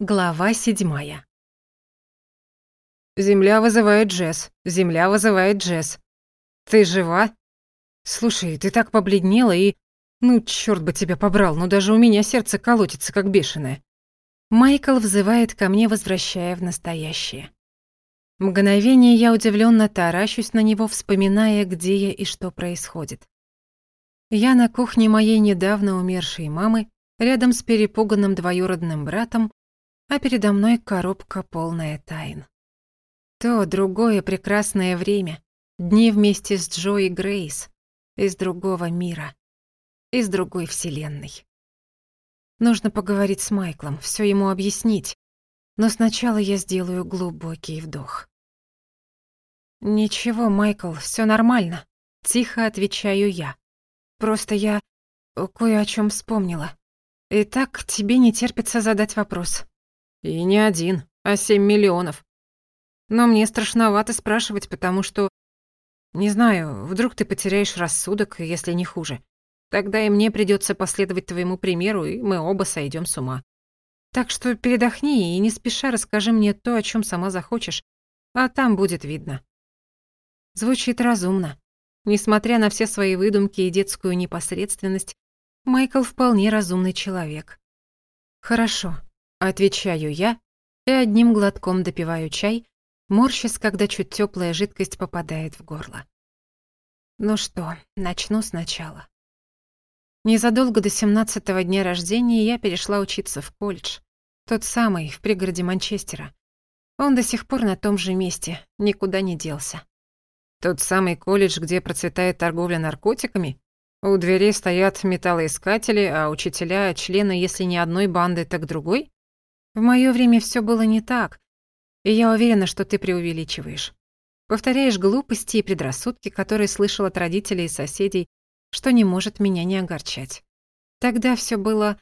Глава седьмая. «Земля вызывает Джесс. Земля вызывает Джесс. Ты жива? Слушай, ты так побледнела и... Ну, черт бы тебя побрал, но даже у меня сердце колотится, как бешеное». Майкл взывает ко мне, возвращая в настоящее. Мгновение я удивленно таращусь на него, вспоминая, где я и что происходит. Я на кухне моей недавно умершей мамы, рядом с перепуганным двоюродным братом, а передо мной коробка полная тайн. То, другое прекрасное время, дни вместе с Джо и Грейс, из другого мира, из другой вселенной. Нужно поговорить с Майклом, все ему объяснить, но сначала я сделаю глубокий вдох. «Ничего, Майкл, все нормально», — тихо отвечаю я. «Просто я кое о чем вспомнила. И так тебе не терпится задать вопрос». И не один, а семь миллионов. Но мне страшновато спрашивать, потому что... Не знаю, вдруг ты потеряешь рассудок, если не хуже. Тогда и мне придется последовать твоему примеру, и мы оба сойдем с ума. Так что передохни и не спеша расскажи мне то, о чем сама захочешь, а там будет видно. Звучит разумно. Несмотря на все свои выдумки и детскую непосредственность, Майкл вполне разумный человек. Хорошо, Отвечаю я и одним глотком допиваю чай, морщась, когда чуть теплая жидкость попадает в горло. Ну что, начну сначала. Незадолго до семнадцатого дня рождения я перешла учиться в колледж, тот самый, в пригороде Манчестера. Он до сих пор на том же месте, никуда не делся. Тот самый колледж, где процветает торговля наркотиками? У дверей стоят металлоискатели, а учителя — члены, если не одной банды, так другой? В мое время все было не так, и я уверена, что ты преувеличиваешь. Повторяешь глупости и предрассудки, которые слышал от родителей и соседей, что не может меня не огорчать. Тогда все было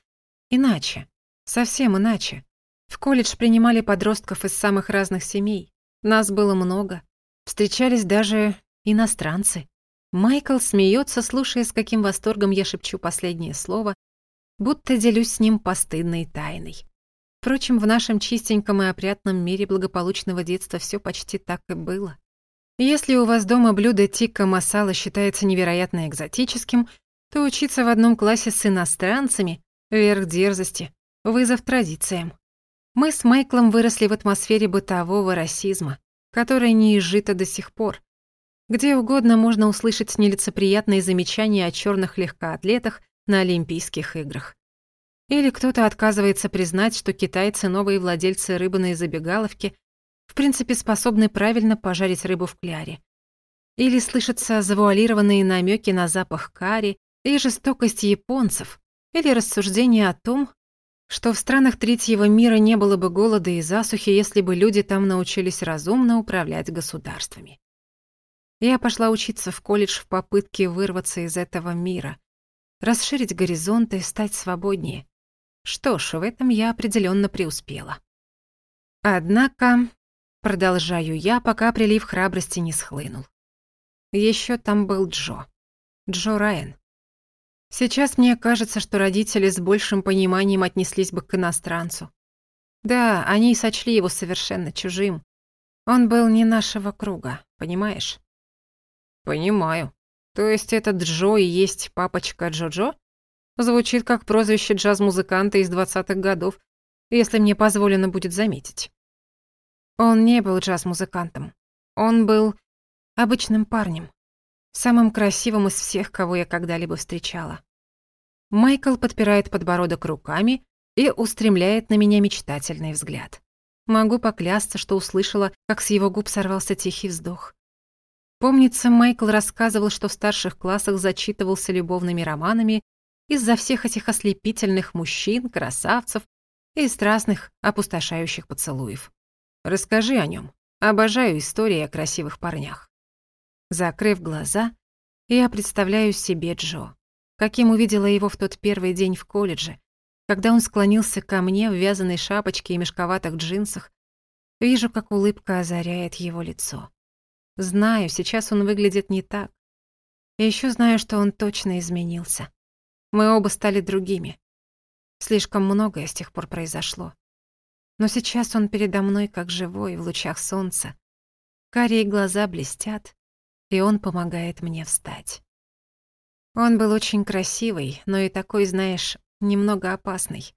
иначе, совсем иначе. В колледж принимали подростков из самых разных семей. Нас было много. Встречались даже иностранцы. Майкл смеется, слушая, с каким восторгом я шепчу последнее слово, будто делюсь с ним постыдной тайной. Впрочем, в нашем чистеньком и опрятном мире благополучного детства все почти так и было. Если у вас дома блюдо тикка масала считается невероятно экзотическим, то учиться в одном классе с иностранцами — верх дерзости, вызов традициям. Мы с Майклом выросли в атмосфере бытового расизма, которая не изжита до сих пор. Где угодно можно услышать нелицеприятные замечания о черных легкоатлетах на Олимпийских играх. Или кто-то отказывается признать, что китайцы, новые владельцы рыбной забегаловки, в принципе способны правильно пожарить рыбу в кляре. Или слышатся завуалированные намеки на запах карри и жестокость японцев, или рассуждения о том, что в странах третьего мира не было бы голода и засухи, если бы люди там научились разумно управлять государствами. Я пошла учиться в колледж в попытке вырваться из этого мира, расширить горизонты, и стать свободнее. Что ж, в этом я определенно преуспела. Однако, продолжаю я, пока прилив храбрости не схлынул. Еще там был Джо. Джо Райан. Сейчас мне кажется, что родители с большим пониманием отнеслись бы к иностранцу. Да, они сочли его совершенно чужим. Он был не нашего круга, понимаешь? Понимаю. То есть этот Джо и есть папочка Джо-Джо? Звучит как прозвище джаз-музыканта из 20-х годов, если мне позволено будет заметить. Он не был джаз-музыкантом. Он был обычным парнем, самым красивым из всех, кого я когда-либо встречала. Майкл подпирает подбородок руками и устремляет на меня мечтательный взгляд. Могу поклясться, что услышала, как с его губ сорвался тихий вздох. Помнится, Майкл рассказывал, что в старших классах зачитывался любовными романами из-за всех этих ослепительных мужчин, красавцев и страстных, опустошающих поцелуев. Расскажи о нем. Обожаю истории о красивых парнях. Закрыв глаза, я представляю себе Джо, каким увидела его в тот первый день в колледже, когда он склонился ко мне в вязаной шапочке и мешковатых джинсах. Вижу, как улыбка озаряет его лицо. Знаю, сейчас он выглядит не так. И еще знаю, что он точно изменился. Мы оба стали другими. Слишком многое с тех пор произошло. Но сейчас он передо мной как живой в лучах солнца. Карие глаза блестят, и он помогает мне встать. Он был очень красивый, но и такой, знаешь, немного опасный.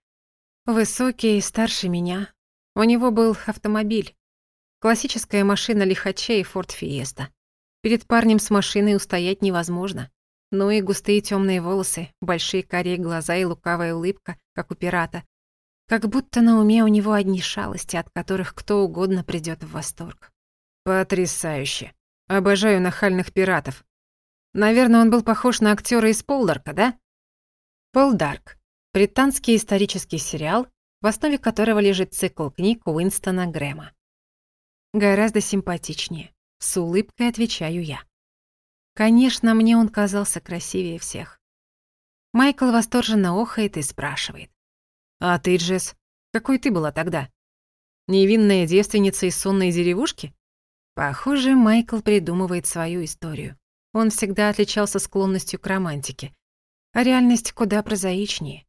Высокий и старше меня. У него был автомобиль. Классическая машина лихачей Ford Fiesta. Перед парнем с машиной устоять невозможно ну и густые темные волосы, большие карие глаза и лукавая улыбка, как у пирата. Как будто на уме у него одни шалости, от которых кто угодно придет в восторг. «Потрясающе! Обожаю нахальных пиратов!» Наверное, он был похож на актера из Полдарка, да? Полдарк — британский исторический сериал, в основе которого лежит цикл книг Уинстона Грэма. «Гораздо симпатичнее», — с улыбкой отвечаю я. Конечно, мне он казался красивее всех. Майкл восторженно охает и спрашивает. «А ты, Джесс, какой ты была тогда? Невинная девственница из сонной деревушки?» Похоже, Майкл придумывает свою историю. Он всегда отличался склонностью к романтике. А реальность куда прозаичнее.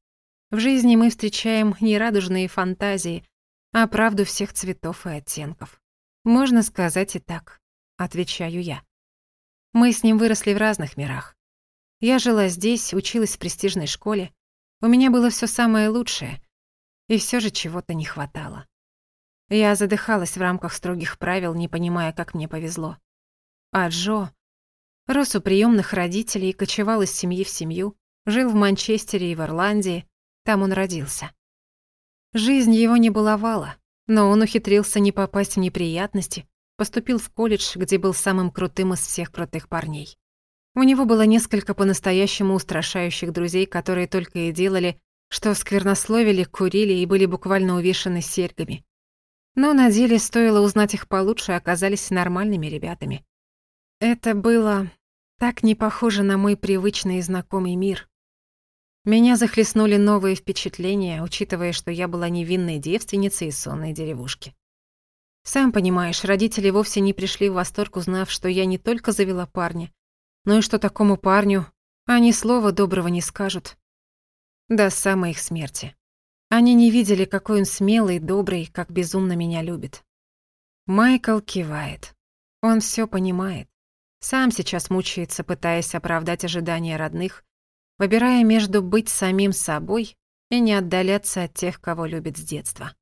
В жизни мы встречаем не радужные фантазии, а правду всех цветов и оттенков. Можно сказать и так, отвечаю я. Мы с ним выросли в разных мирах. Я жила здесь, училась в престижной школе. У меня было все самое лучшее. И все же чего-то не хватало. Я задыхалась в рамках строгих правил, не понимая, как мне повезло. А Джо рос у приемных родителей, кочевал из семьи в семью, жил в Манчестере и в Ирландии, там он родился. Жизнь его не баловала, но он ухитрился не попасть в неприятности, поступил в колледж, где был самым крутым из всех крутых парней. У него было несколько по-настоящему устрашающих друзей, которые только и делали, что сквернословили, курили и были буквально увешаны серьгами. Но на деле стоило узнать их получше, оказались нормальными ребятами. Это было так не похоже на мой привычный и знакомый мир. Меня захлестнули новые впечатления, учитывая, что я была невинной девственницей из сонной деревушки. Сам понимаешь, родители вовсе не пришли в восторг, узнав, что я не только завела парня, но и что такому парню они слова доброго не скажут. До самой их смерти. Они не видели, какой он смелый и добрый, как безумно меня любит. Майкл кивает. Он все понимает. Сам сейчас мучается, пытаясь оправдать ожидания родных, выбирая между быть самим собой и не отдаляться от тех, кого любит с детства.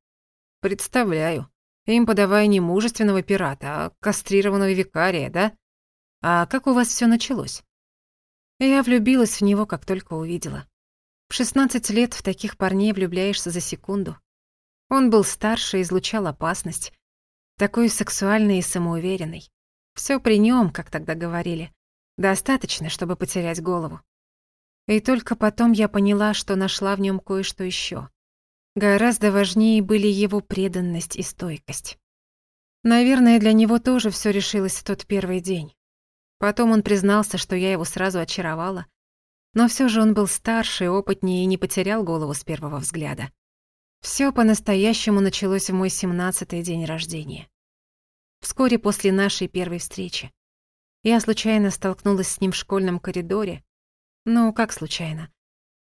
Представляю, им подавая не мужественного пирата, а кастрированного викария, да? А как у вас все началось? Я влюбилась в него, как только увидела. В 16 лет в таких парней влюбляешься за секунду. Он был старше, излучал опасность. Такой сексуальный и самоуверенный. Все при нем, как тогда говорили. Достаточно, чтобы потерять голову. И только потом я поняла, что нашла в нем кое-что еще. Гораздо важнее были его преданность и стойкость. Наверное, для него тоже все решилось в тот первый день. Потом он признался, что я его сразу очаровала, но все же он был старше, опытнее и не потерял голову с первого взгляда. Все по-настоящему началось в мой семнадцатый день рождения. Вскоре после нашей первой встречи. Я случайно столкнулась с ним в школьном коридоре. Ну, как случайно?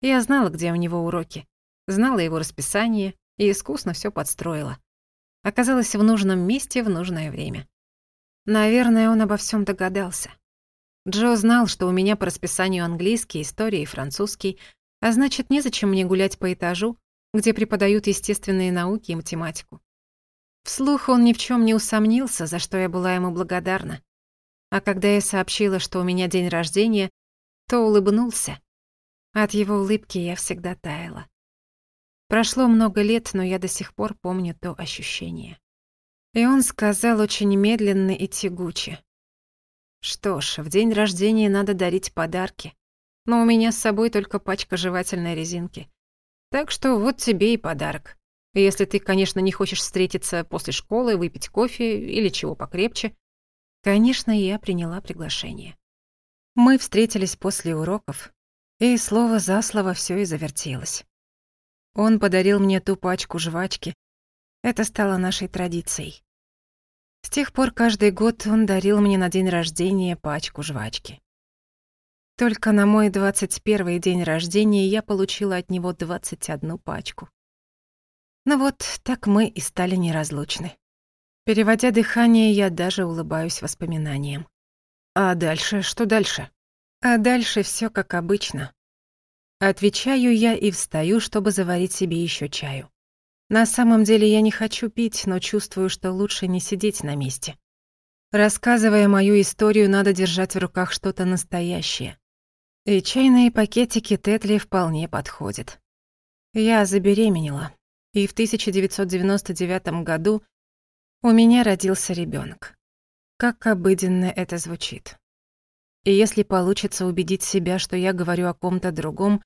Я знала, где у него уроки знала его расписание и искусно все подстроила. Оказалась в нужном месте в нужное время. Наверное, он обо всем догадался. Джо знал, что у меня по расписанию английский, история и французский, а значит, незачем мне гулять по этажу, где преподают естественные науки и математику. Вслух он ни в чем не усомнился, за что я была ему благодарна. А когда я сообщила, что у меня день рождения, то улыбнулся. От его улыбки я всегда таяла. Прошло много лет, но я до сих пор помню то ощущение. И он сказал очень медленно и тягуче. Что ж, в день рождения надо дарить подарки. Но у меня с собой только пачка жевательной резинки. Так что вот тебе и подарок. Если ты, конечно, не хочешь встретиться после школы, выпить кофе или чего покрепче. Конечно, я приняла приглашение. Мы встретились после уроков, и слово за слово все и завертелось. Он подарил мне ту пачку жвачки. Это стало нашей традицией. С тех пор каждый год он дарил мне на день рождения пачку жвачки. Только на мой 21 день рождения я получила от него 21 пачку. Ну вот, так мы и стали неразлучны. Переводя дыхание, я даже улыбаюсь воспоминаниям. А дальше, что дальше? А дальше все как обычно. Отвечаю я и встаю, чтобы заварить себе еще чаю. На самом деле я не хочу пить, но чувствую, что лучше не сидеть на месте. Рассказывая мою историю, надо держать в руках что-то настоящее. И чайные пакетики Тетли вполне подходят. Я забеременела, и в 1999 году у меня родился ребенок. Как обыденно это звучит. И если получится убедить себя, что я говорю о ком-то другом,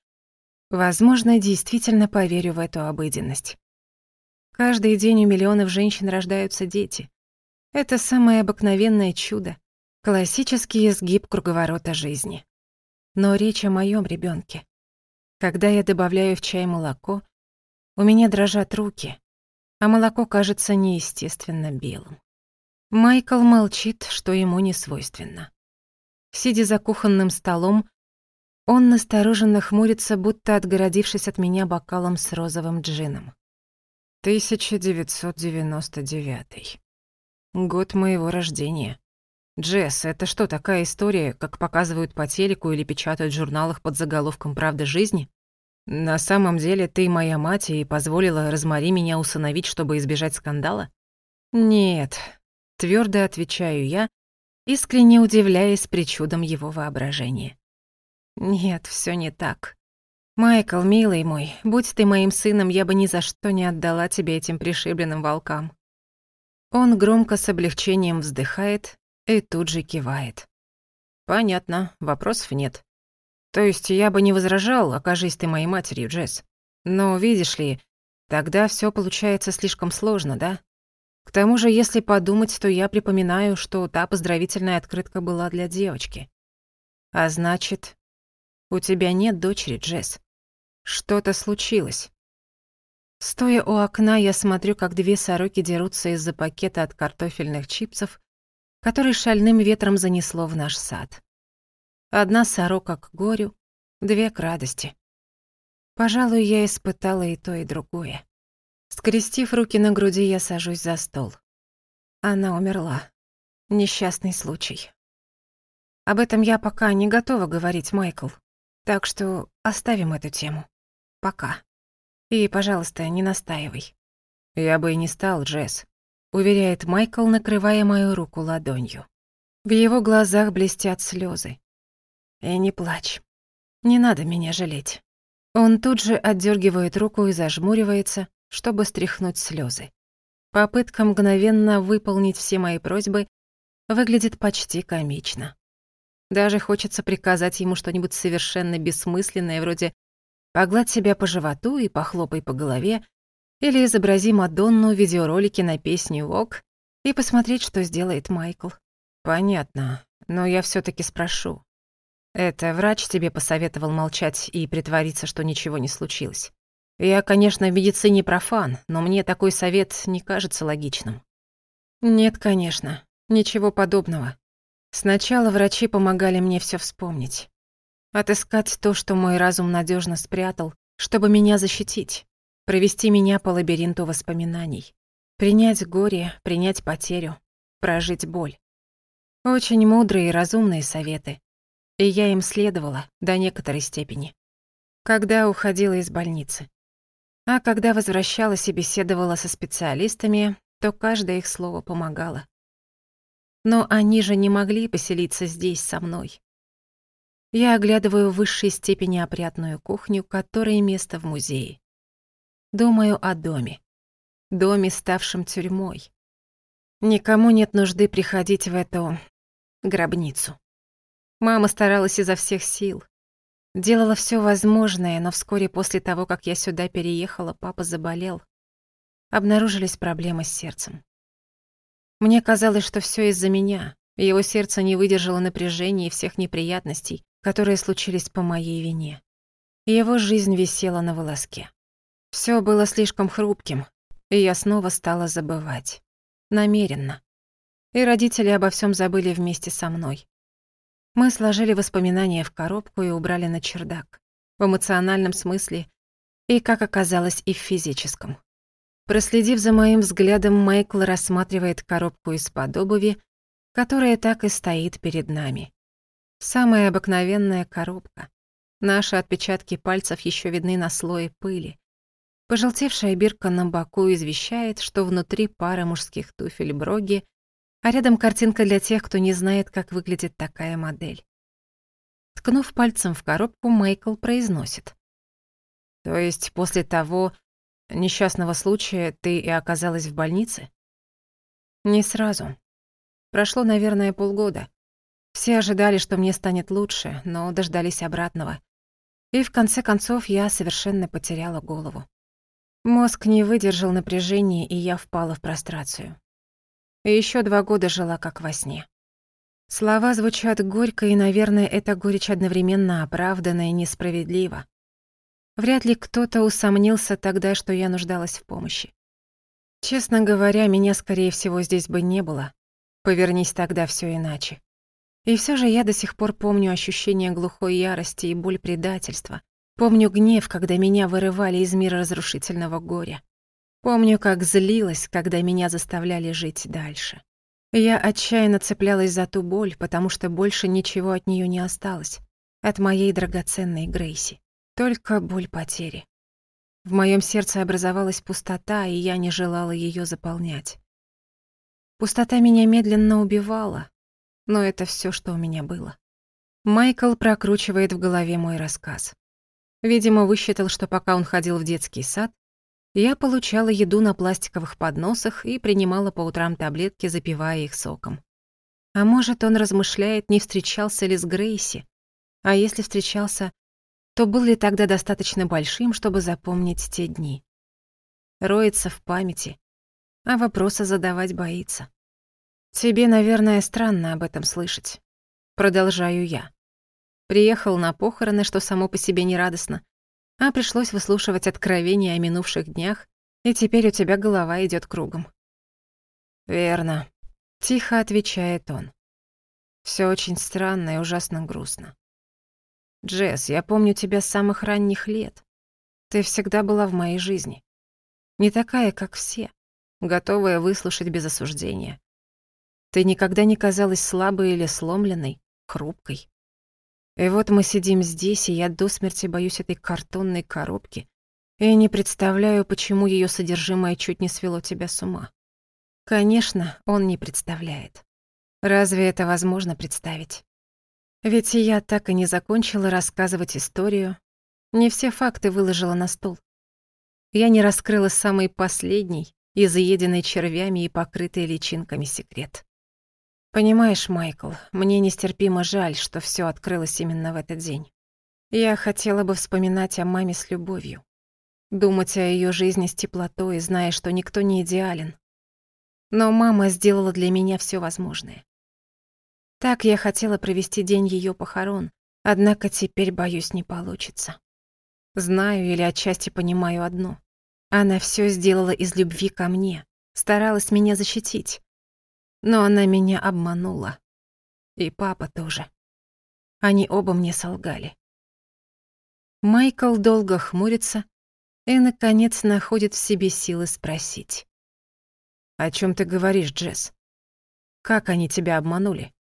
Возможно, действительно поверю в эту обыденность. Каждый день у миллионов женщин рождаются дети. Это самое обыкновенное чудо, классический изгиб круговорота жизни. Но речь о моем ребенке. Когда я добавляю в чай молоко, у меня дрожат руки, а молоко кажется неестественно белым. Майкл молчит, что ему не свойственно. Сидя за кухонным столом, он настороженно хмурится, будто отгородившись от меня бокалом с розовым джином. 1999. Год моего рождения. Джесс, это что, такая история, как показывают по телеку или печатают в журналах под заголовком «Правда жизни»? На самом деле ты моя мать и позволила Розмари меня усыновить, чтобы избежать скандала? Нет, твердо отвечаю я, искренне удивляясь причудам его воображения. Нет, все не так. Майкл, милый мой, будь ты моим сыном, я бы ни за что не отдала тебе этим пришибленным волкам. Он громко с облегчением вздыхает и тут же кивает. Понятно, вопросов нет. То есть я бы не возражал, окажись ты моей матерью, Джесс. Но, видишь ли, тогда все получается слишком сложно, да? К тому же, если подумать, то я припоминаю, что та поздравительная открытка была для девочки. А значит, «У тебя нет дочери, Джесс. Что-то случилось». Стоя у окна, я смотрю, как две сороки дерутся из-за пакета от картофельных чипсов, который шальным ветром занесло в наш сад. Одна сорока к горю, две к радости. Пожалуй, я испытала и то, и другое. Скрестив руки на груди, я сажусь за стол. Она умерла. Несчастный случай. Об этом я пока не готова говорить, Майкл. Так что оставим эту тему. Пока. И, пожалуйста, не настаивай. Я бы и не стал, Джесс. Уверяет Майкл, накрывая мою руку ладонью. В его глазах блестят слезы. И не плачь. Не надо меня жалеть. Он тут же отдергивает руку и зажмуривается, чтобы стряхнуть слезы. Попытка мгновенно выполнить все мои просьбы выглядит почти комично. Даже хочется приказать ему что-нибудь совершенно бессмысленное, вроде «погладь себя по животу и похлопай по голове», или изобрази Мадонну в видеоролике на песню «Вок» и посмотреть, что сделает Майкл. Понятно, но я все таки спрошу. Это врач тебе посоветовал молчать и притвориться, что ничего не случилось. Я, конечно, в медицине профан, но мне такой совет не кажется логичным. Нет, конечно, ничего подобного. Сначала врачи помогали мне все вспомнить. Отыскать то, что мой разум надежно спрятал, чтобы меня защитить. Провести меня по лабиринту воспоминаний. Принять горе, принять потерю, прожить боль. Очень мудрые и разумные советы. И я им следовала до некоторой степени. Когда уходила из больницы. А когда возвращалась и беседовала со специалистами, то каждое их слово помогало. Но они же не могли поселиться здесь со мной. Я оглядываю в высшей степени опрятную кухню, которая место в музее. Думаю о доме. Доме, ставшем тюрьмой. Никому нет нужды приходить в эту гробницу. Мама старалась изо всех сил. Делала все возможное, но вскоре после того, как я сюда переехала, папа заболел. Обнаружились проблемы с сердцем. Мне казалось, что все из-за меня. Его сердце не выдержало напряжения и всех неприятностей, которые случились по моей вине. Его жизнь висела на волоске. Все было слишком хрупким, и я снова стала забывать. Намеренно. И родители обо всем забыли вместе со мной. Мы сложили воспоминания в коробку и убрали на чердак. В эмоциональном смысле и, как оказалось, и в физическом. Проследив за моим взглядом, Майкл рассматривает коробку из-под обуви, которая так и стоит перед нами. Самая обыкновенная коробка. Наши отпечатки пальцев еще видны на слое пыли. Пожелтевшая бирка на боку извещает, что внутри пара мужских туфель броги, а рядом картинка для тех, кто не знает, как выглядит такая модель. Ткнув пальцем в коробку, Майкл произносит. «То есть после того, несчастного случая ты и оказалась в больнице?» «Не сразу. Прошло, наверное, полгода. Все ожидали, что мне станет лучше, но дождались обратного. И в конце концов я совершенно потеряла голову. Мозг не выдержал напряжения, и я впала в прострацию. И ещё два года жила как во сне. Слова звучат горько, и, наверное, эта горечь одновременно оправдана и несправедлива. Вряд ли кто-то усомнился тогда, что я нуждалась в помощи. Честно говоря, меня, скорее всего, здесь бы не было. Повернись тогда все иначе. И все же я до сих пор помню ощущение глухой ярости и боль предательства. Помню гнев, когда меня вырывали из мира разрушительного горя. Помню, как злилась, когда меня заставляли жить дальше. Я отчаянно цеплялась за ту боль, потому что больше ничего от нее не осталось, от моей драгоценной Грейси. Только боль потери. В моем сердце образовалась пустота, и я не желала ее заполнять. Пустота меня медленно убивала, но это все, что у меня было. Майкл прокручивает в голове мой рассказ. Видимо, высчитал, что пока он ходил в детский сад, я получала еду на пластиковых подносах и принимала по утрам таблетки, запивая их соком. А может, он размышляет, не встречался ли с Грейси. А если встречался, то были тогда достаточно большим, чтобы запомнить те дни. Роется в памяти, а вопроса задавать боится. «Тебе, наверное, странно об этом слышать». Продолжаю я. Приехал на похороны, что само по себе не радостно, а пришлось выслушивать откровения о минувших днях, и теперь у тебя голова идет кругом. «Верно», — тихо отвечает он. Все очень странно и ужасно грустно. Джесс, я помню тебя с самых ранних лет. Ты всегда была в моей жизни. Не такая, как все, готовая выслушать без осуждения. Ты никогда не казалась слабой или сломленной, хрупкой. И вот мы сидим здесь, и я до смерти боюсь этой картонной коробки и не представляю, почему ее содержимое чуть не свело тебя с ума. Конечно, он не представляет. Разве это возможно представить? Ведь я так и не закончила рассказывать историю. Не все факты выложила на стол. Я не раскрыла самый последний, и заеденный червями и покрытый личинками секрет. Понимаешь, Майкл, мне нестерпимо жаль, что все открылось именно в этот день. Я хотела бы вспоминать о маме с любовью. Думать о ее жизни с теплотой, зная, что никто не идеален. Но мама сделала для меня все возможное. Так я хотела провести день ее похорон, однако теперь, боюсь, не получится. Знаю или отчасти понимаю одно. Она все сделала из любви ко мне, старалась меня защитить. Но она меня обманула. И папа тоже. Они оба мне солгали. Майкл долго хмурится и, наконец, находит в себе силы спросить. «О чем ты говоришь, Джесс? Как они тебя обманули?»